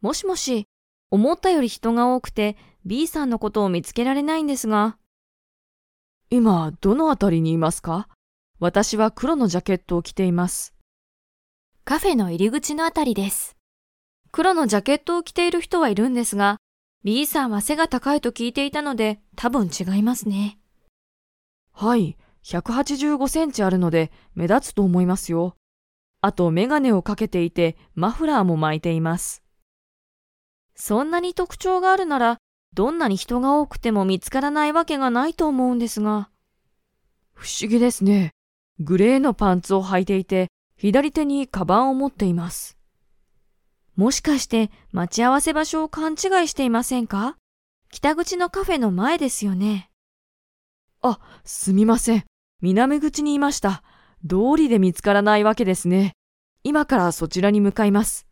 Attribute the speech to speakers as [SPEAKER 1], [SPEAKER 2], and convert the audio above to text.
[SPEAKER 1] もしもし、思ったより人が多くて B さんのことを見つけられないんですが。
[SPEAKER 2] 今、どのあたりにいますか？私は黒のジャケットを着ています。
[SPEAKER 1] カフェの入り口のあたりです。黒のジャケットを着ている人はいるんですが、B さんは背が高いと聞いていたので多分違いますね。
[SPEAKER 2] はい、185センチあるので目立つと思いますよ。あとメガネをかけていてマフラーも巻いています。
[SPEAKER 1] そんなに特徴があるなら、どんなに人が多くても見つからないわけがないと思うんですが。
[SPEAKER 2] 不思議ですね。グレーのパンツを履いていて、左手にカバンを持っています。
[SPEAKER 1] もしかして待ち合わせ場所を勘違いしていませんか？北口のカフェの前ですよね。
[SPEAKER 2] あ、すみません。南口にいました。通りで見つからないわけですね。今からそちらに向かいます。